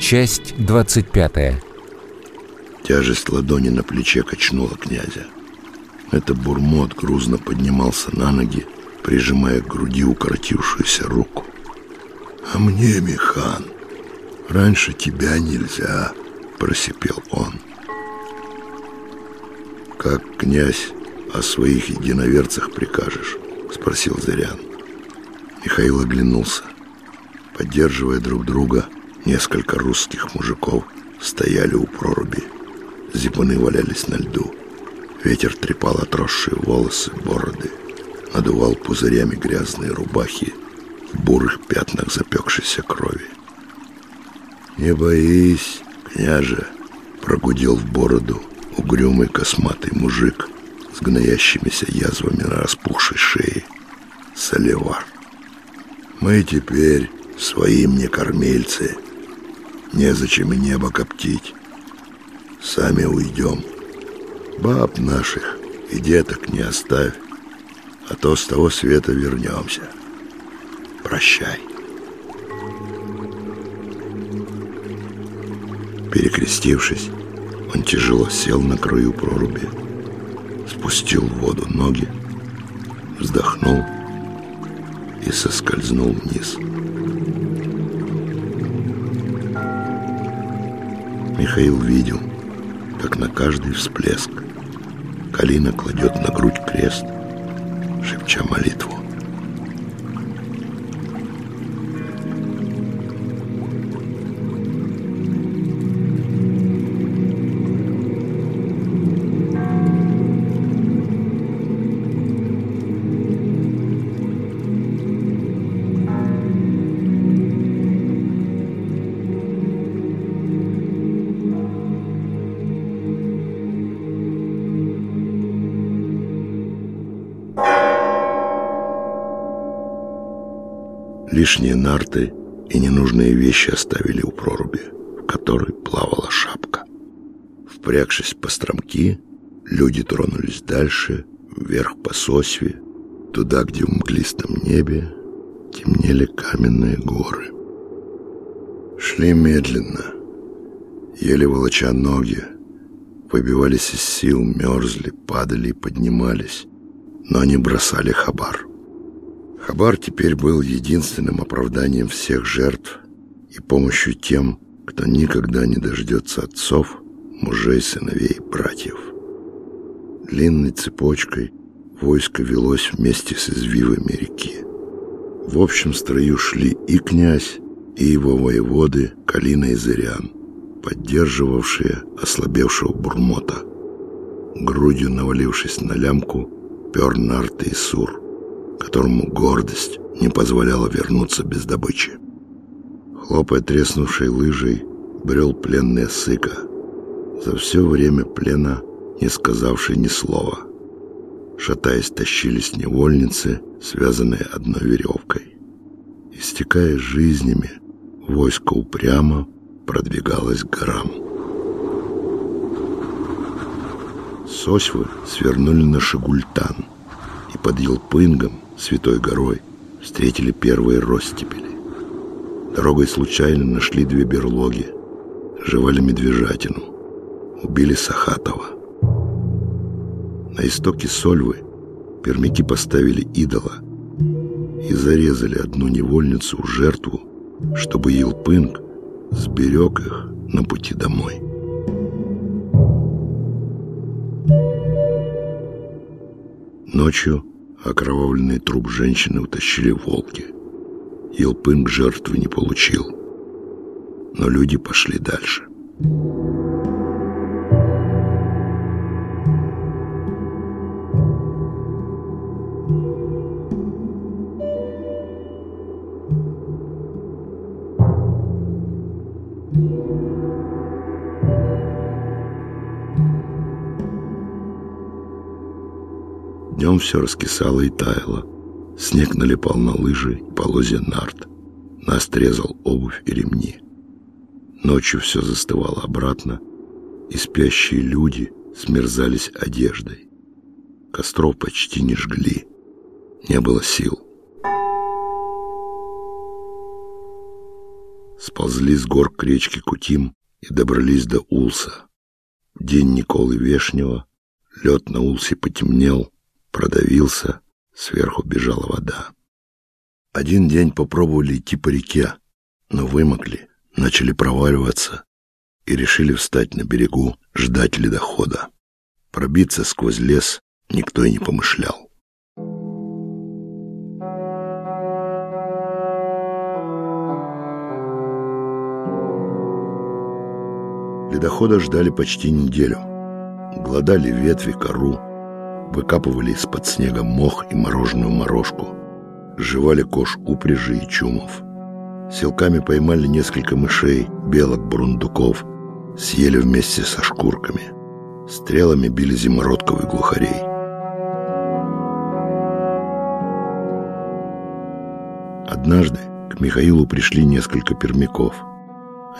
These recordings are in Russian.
Часть 25 Тяжесть ладони на плече качнула князя. Это бурмот грузно поднимался на ноги, прижимая к груди укоротившуюся руку. «А мне, Михан, раньше тебя нельзя», — просипел он. «Как, князь, о своих единоверцах прикажешь?» — спросил Зырян. Михаил оглянулся. Поддерживая друг друга, несколько русских мужиков стояли у проруби. Зипуны валялись на льду. Ветер трепал отросшие волосы, бороды, надувал пузырями грязные рубахи в бурых пятнах запекшейся крови. «Не боись, княже!» — прогудел в бороду угрюмый косматый мужик с гноящимися язвами на распухшей шее. Соливар. «Мы теперь своим не кормильцы. Незачем и небо коптить. Сами уйдем. Баб наших и деток не оставь, а то с того света вернемся. Прощай. Перекрестившись, он тяжело сел на краю проруби, спустил в воду ноги, вздохнул и соскользнул вниз. Михаил видел, как на каждый всплеск Калина кладет на грудь крест, шепча молитву. Лишние нарты и ненужные вещи оставили у проруби, в которой плавала шапка. Впрягшись по стромки, люди тронулись дальше, вверх по сосве, туда, где в мглистом небе темнели каменные горы. Шли медленно, еле волоча ноги, выбивались из сил, мерзли, падали и поднимались, но не бросали хабар. Хабар теперь был единственным оправданием всех жертв и помощью тем, кто никогда не дождется отцов, мужей, сыновей, братьев. Длинной цепочкой войско велось вместе с извивами реки. В общем строю шли и князь, и его воеводы Калина и Зырян, поддерживавшие ослабевшего бурмота. Грудью навалившись на лямку, пер нарты и сур — которому гордость не позволяла вернуться без добычи. Хлопая треснувшей лыжей, брел пленный сыка, за все время плена не сказавший ни слова. Шатаясь, тащились невольницы, связанные одной веревкой. Истекая жизнями, войско упрямо продвигалось к горам. Сосьвы свернули на Шигультан, и под Елпынгом Святой горой встретили первые ростепели. Дорогой случайно нашли две берлоги, жевали медвежатину, убили Сахатова. На истоке Сольвы пермяки поставили идола и зарезали одну невольницу жертву, чтобы Елпынг сберег их на пути домой. Ночью Окровавленный труп женщины утащили волки. Елпынг жертвы не получил. Но люди пошли дальше. Все раскисало и таяло. Снег налипал на лыжи и полозья нарт. Нас трезал обувь и ремни. Ночью все застывало обратно, и спящие люди смерзались одеждой. Костров почти не жгли. Не было сил. сползли с гор к речке Кутим и добрались до Улса. День Николы Вешнего лед на Улсе потемнел, продавился, сверху бежала вода. Один день попробовали идти по реке, но вымокли, начали проваливаться и решили встать на берегу, ждать ледохода. Пробиться сквозь лес никто и не помышлял. Ледохода ждали почти неделю. Глодали ветви, кору, выкапывали из-под снега мох и мороженую морожку, жевали кож упряжи и чумов. Силками поймали несколько мышей, белок, бурундуков, съели вместе со шкурками. Стрелами били зимородков и глухарей. Однажды к Михаилу пришли несколько пермяков –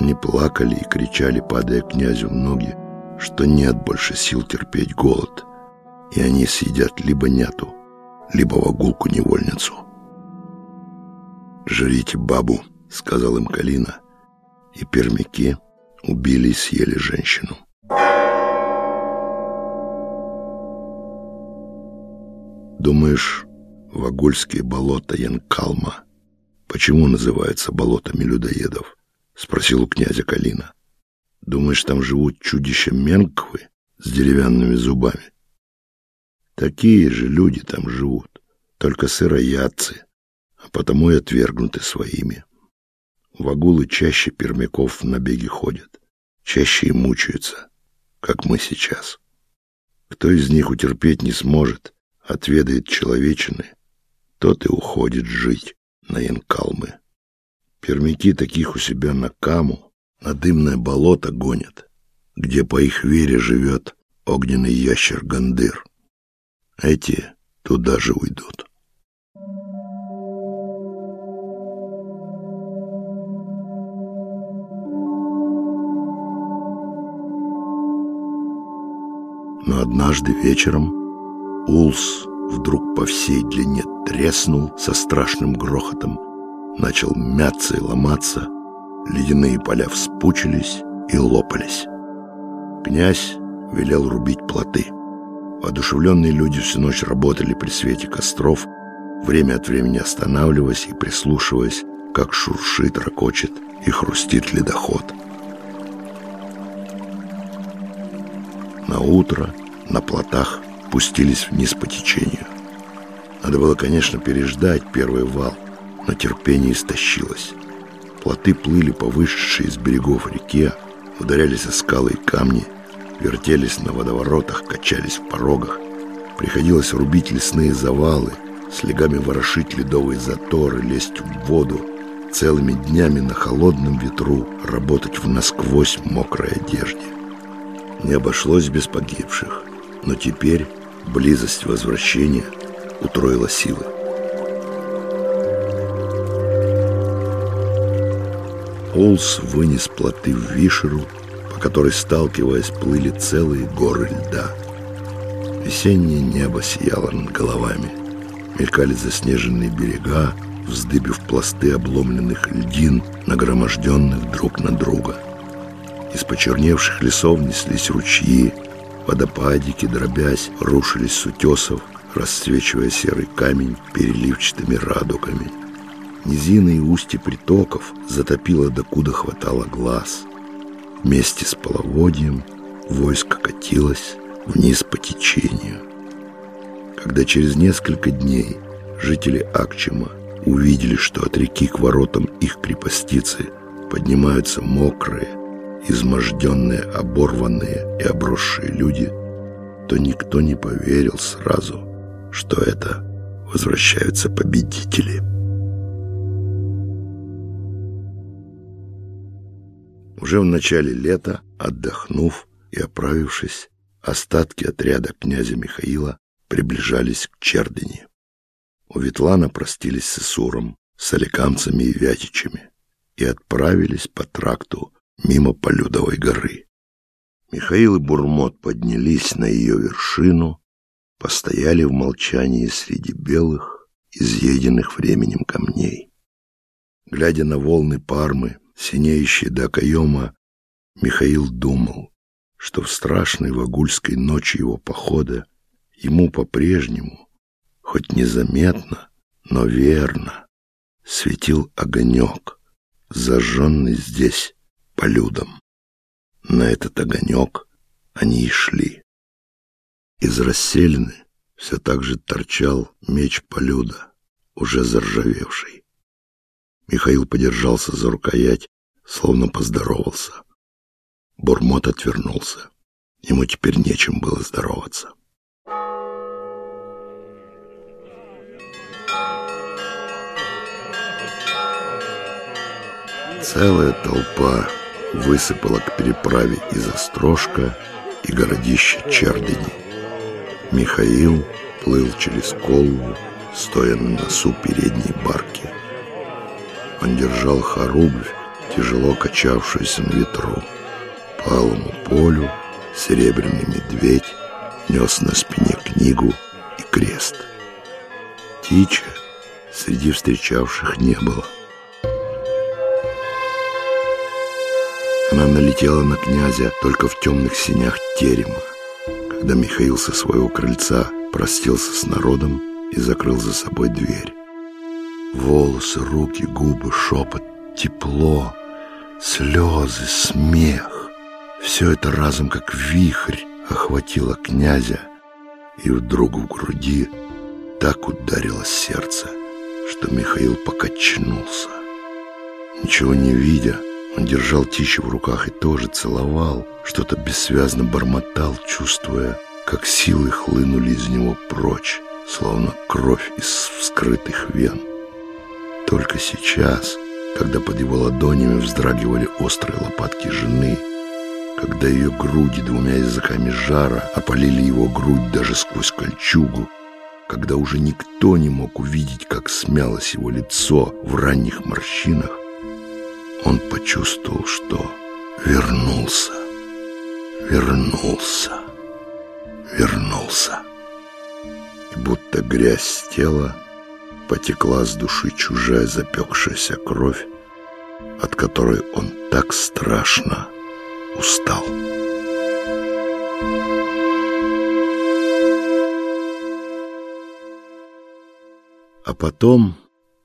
они плакали и кричали, падая князю в ноги, что нет больше сил терпеть голод, и они съедят либо няту, либо вагулку-невольницу. «Жрите бабу», — сказал им Калина, и пермяки убили и съели женщину. Думаешь, Вагульские болота Янкалма почему называются болотами людоедов? — спросил у князя Калина. «Думаешь, там живут чудища Менквы с деревянными зубами?» «Такие же люди там живут, только сыроядцы, а потому и отвергнуты своими. Вагулы чаще пермяков в набеги ходят, чаще и мучаются, как мы сейчас. Кто из них утерпеть не сможет, отведает человечины, тот и уходит жить на Янкалмы». Пермяки таких у себя на Каму, на дымное болото гонят, где по их вере живет огненный ящер Гандыр. Эти туда же уйдут. Но однажды вечером Улс вдруг по всей длине треснул со страшным грохотом начал мяться и ломаться, ледяные поля вспучились и лопались. Князь велел рубить плоты. Воодушевленные люди всю ночь работали при свете костров, время от времени останавливаясь и прислушиваясь, как шуршит, ракочет и хрустит ледоход. На утро на плотах пустились вниз по течению. Надо было, конечно, переждать первый вал – но терпение истощилось. Плоты плыли по вышедшей из берегов реке, ударялись о скалы и камни, вертелись на водоворотах, качались в порогах. Приходилось рубить лесные завалы, слегами ворошить ледовые заторы, лезть в воду, целыми днями на холодном ветру работать в насквозь мокрой одежде. Не обошлось без погибших, но теперь близость возвращения утроила силы. Олс вынес плоты в Вишеру, по которой, сталкиваясь, плыли целые горы льда. Весеннее небо сияло над головами. Мелькали заснеженные берега, вздыбив пласты обломленных льдин, нагроможденных друг на друга. Из почерневших лесов неслись ручьи, водопадики, дробясь, рушились с утесов, расцвечивая серый камень переливчатыми радугами. Низины и устья притоков затопило докуда хватало глаз. Вместе с половодьем войско катилось вниз по течению. Когда через несколько дней жители Акчима увидели, что от реки к воротам их крепостицы поднимаются мокрые, изможденные, оборванные и обросшие люди, то никто не поверил сразу, что это возвращаются победители. Уже в начале лета, отдохнув и оправившись, остатки отряда князя Михаила приближались к Чердине. У Ветлана простились с Исуром, с аликамцами и вятичами и отправились по тракту мимо Полюдовой горы. Михаил и Бурмот поднялись на ее вершину, постояли в молчании среди белых, изъеденных временем камней. Глядя на волны Пармы, синеющий до окоема, Михаил думал, что в страшной вагульской ночи его похода ему по-прежнему, хоть незаметно, но верно, светил огонек, зажженный здесь, по людям. На этот огонек они и шли. Из расселены все так же торчал меч полюда, уже заржавевший. Михаил подержался за рукоять, словно поздоровался. Бурмот отвернулся. Ему теперь нечем было здороваться. Целая толпа высыпала к переправе из Острожка и городища Чердени. Михаил плыл через Колву, стоя на носу передней барки. Он держал хоругвь, тяжело качавшуюся на ветру. По алому полю серебряный медведь нес на спине книгу и крест. Тича среди встречавших не было. Она налетела на князя только в темных синях терема, когда Михаил со своего крыльца простился с народом и закрыл за собой дверь. Волосы, руки, губы, шепот, тепло, слезы, смех. Все это разом как вихрь охватило князя, и вдруг в груди так ударило сердце, что Михаил покачнулся. Ничего не видя, он держал Тищу в руках и тоже целовал, что-то бессвязно бормотал, чувствуя, как силы хлынули из него прочь, словно кровь из вскрытых вен. Только сейчас, когда под его ладонями вздрагивали острые лопатки жены, когда ее груди двумя языками жара опалили его грудь даже сквозь кольчугу, когда уже никто не мог увидеть, как смялось его лицо в ранних морщинах, он почувствовал, что вернулся, вернулся, вернулся. И будто грязь с тела потекла с души чужая запекшаяся кровь, от которой он так страшно устал. А потом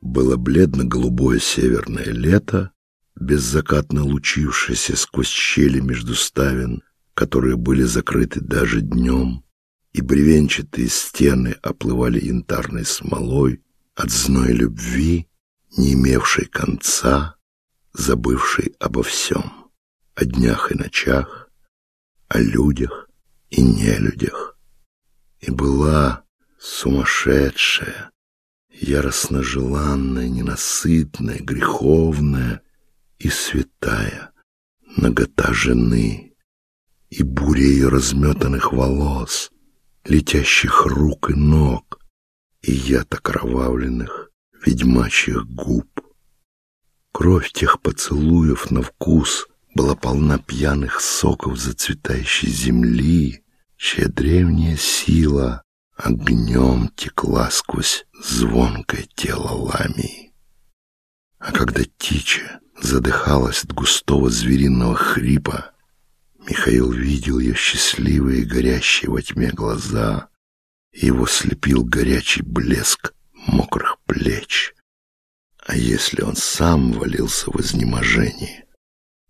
было бледно-голубое северное лето, беззакатно лучившийся сквозь щели между ставен, которые были закрыты даже днем, и бревенчатые стены оплывали янтарной смолой от зной любви, не имевшей конца, забывшей обо всем, о днях и ночах, о людях и нелюдях. И была сумасшедшая, яростно желанная, ненасытная, греховная, и святая нагота жены, и буря ее разметанных волос, летящих рук и ног, и яд окровавленных ведьмачьих губ. Кровь тех поцелуев на вкус была полна пьяных соков зацветающей земли, чья древняя сила огнем текла сквозь звонкое тело ламии. А когда Тича задыхалась от густого звериного хрипа. Михаил видел ее счастливые, горящие во тьме глаза, его слепил горячий блеск мокрых плеч. А если он сам валился в изнеможении,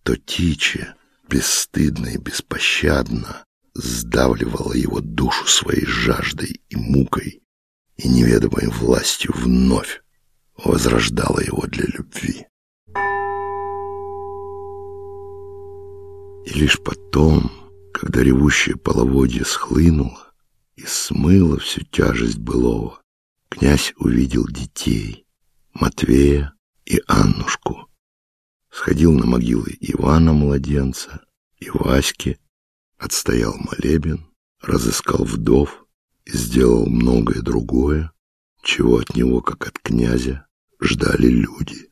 то Тича бесстыдно и беспощадно сдавливала его душу своей жаждой и мукой, и неведомой властью вновь возрождала его для любви. И лишь потом, когда ревущее половодье схлынуло и смыло всю тяжесть былого, князь увидел детей, Матвея и Аннушку. Сходил на могилы Ивана-младенца и Васьки, отстоял молебен, разыскал вдов и сделал многое другое, чего от него, как от князя, ждали люди.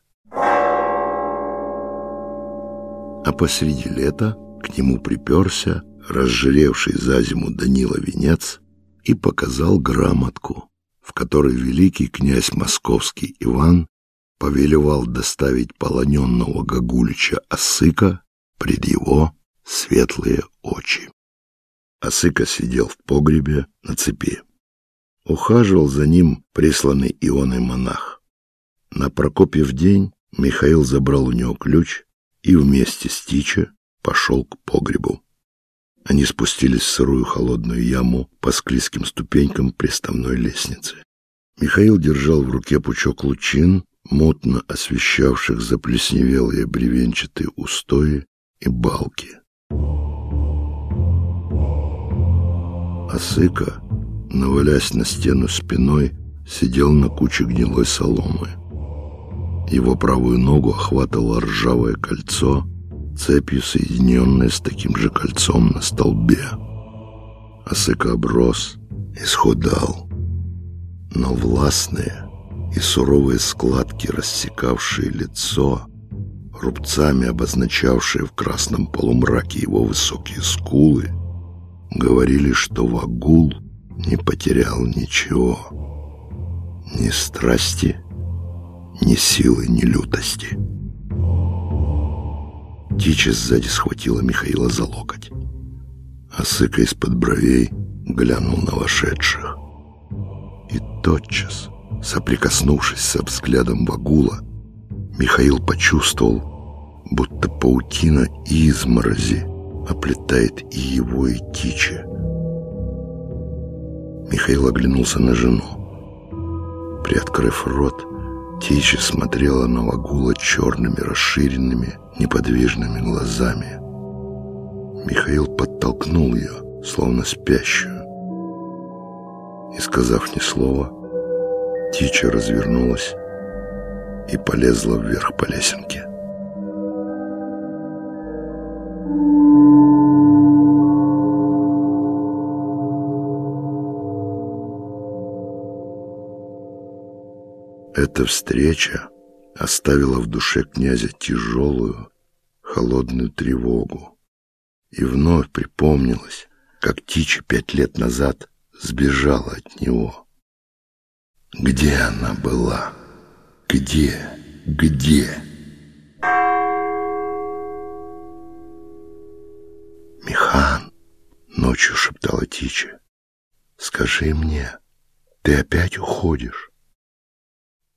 А посреди лета к нему приперся разжиревший за зиму Данила Венец и показал грамотку, в которой великий князь московский Иван повелевал доставить полоненного Гагулича Осыка пред его светлые очи. Осыка сидел в погребе на цепи. Ухаживал за ним присланный Ионой монах. На Прокопьев день Михаил забрал у него ключ и вместе с Тича пошел к погребу. Они спустились в сырую холодную яму по склизким ступенькам приставной лестницы. Михаил держал в руке пучок лучин, мутно освещавших заплесневелые бревенчатые устои и балки. Осыка, навалясь на стену спиной, сидел на куче гнилой соломы. Его правую ногу охватывало ржавое кольцо, цепью соединенное с таким же кольцом на столбе. Осыка оброс, исхудал, но властные и суровые складки, рассекавшие лицо, рубцами обозначавшие в красном полумраке его высокие скулы, говорили, что Вагул не потерял ничего. Ни страсти, ни силы, ни лютости. Тича сзади схватила Михаила за локоть. Осыка из-под бровей глянул на вошедших. И тотчас, соприкоснувшись со взглядом Вагула, Михаил почувствовал, будто паутина изморози оплетает и его, и Тича. Михаил оглянулся на жену. Приоткрыв рот, Тича смотрела на Вагула черными, расширенными, неподвижными глазами. Михаил подтолкнул ее, словно спящую. И, сказав ни слова, Тича развернулась и полезла вверх по лесенке. Эта встреча оставила в душе князя тяжелую, холодную тревогу. И вновь припомнилось, как Тича пять лет назад сбежала от него. Где она была? Где? Где? «Михан!» — ночью шептала Тича. «Скажи мне, ты опять уходишь?»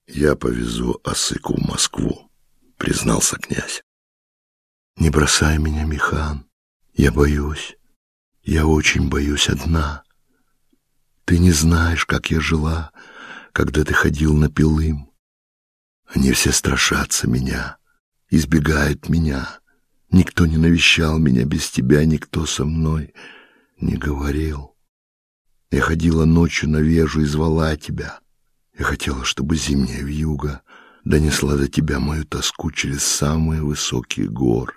«Я повезу Осыку в Москву», — признался князь. «Не бросай меня, Михан. Я боюсь. Я очень боюсь одна. Ты не знаешь, как я жила, когда ты ходил на Пилым. Они все страшатся меня, избегают меня. Никто не навещал меня без тебя, никто со мной не говорил. Я ходила ночью на вежу и звала тебя. Я хотела, чтобы зимняя вьюга донесла до тебя мою тоску через самые высокие горы.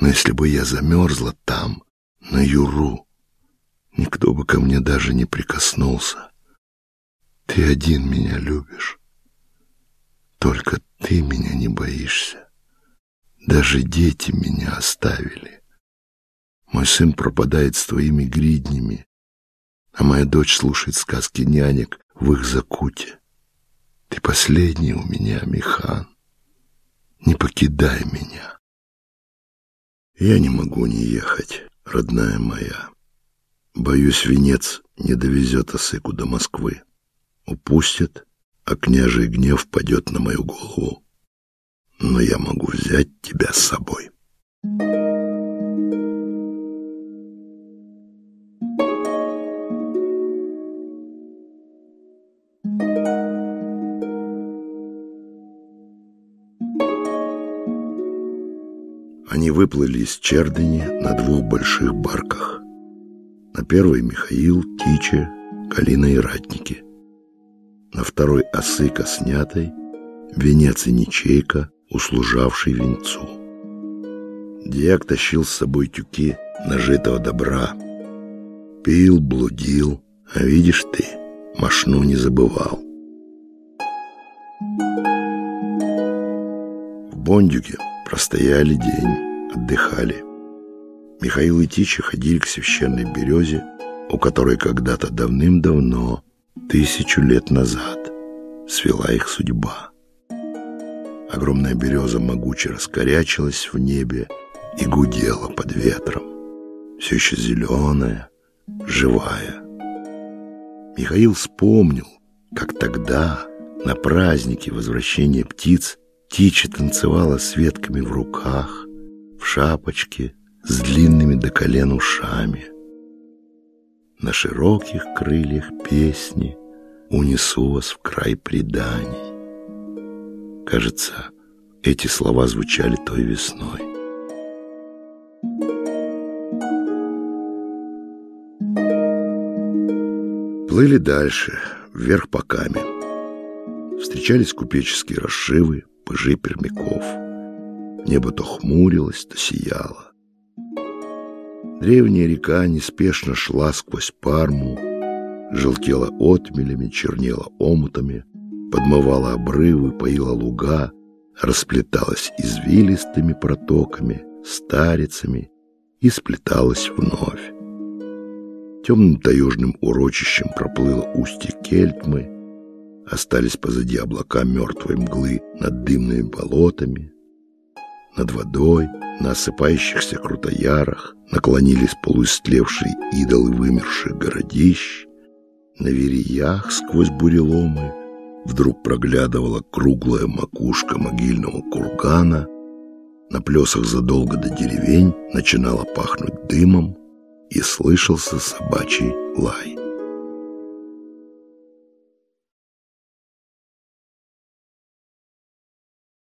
Но если бы я замерзла там, на Юру, никто бы ко мне даже не прикоснулся. Ты один меня любишь. Только ты меня не боишься. Даже дети меня оставили. Мой сын пропадает с твоими гриднями, а моя дочь слушает сказки нянек в их закуте. Ты последний у меня, Михан. Не покидай меня. Я не могу не ехать, родная моя. Боюсь, венец не довезет Осыку до Москвы. Упустит, а княжий гнев падет на мою голову. Но я могу взять тебя с собой. Выплыли из Чердыни на двух больших барках. На первой Михаил, Тича, Калина и Ратники. На второй Осыка снятой, венец и ничейка, услужавший венцу. Диак тащил с собой тюки нажитого добра. Пил, блудил, а видишь ты, машну не забывал. В Бондюке Простояли день, отдыхали. Михаил и Тича ходили к священной березе, у которой когда-то давным-давно, тысячу лет назад, свела их судьба. Огромная береза могуче раскорячилась в небе и гудела под ветром. Все еще зеленая, живая. Михаил вспомнил, как тогда, на празднике возвращения птиц, Тича танцевала с ветками в руках, в шапочке, с длинными до колен ушами. На широких крыльях песни унесу вас в край преданий. Кажется, эти слова звучали той весной. Плыли дальше, вверх по каме. Встречались купеческие расшивы, пыжи пермяков. Небо то хмурилось, то сияло. Древняя река неспешно шла сквозь парму, желтела отмелями, чернела омутами, подмывала обрывы, поила луга, расплеталась извилистыми протоками, старицами и сплеталась вновь. Темным таежным урочищем проплыло устье Кельтмы, остались позади облака мертвой мглы над дымными болотами, над водой, на осыпающихся крутоярах наклонились полуистлевшие идолы вымерших городищ, на вериях сквозь буреломы вдруг проглядывала круглая макушка могильного кургана, на плесах задолго до деревень начинало пахнуть дымом, и слышался собачий лай.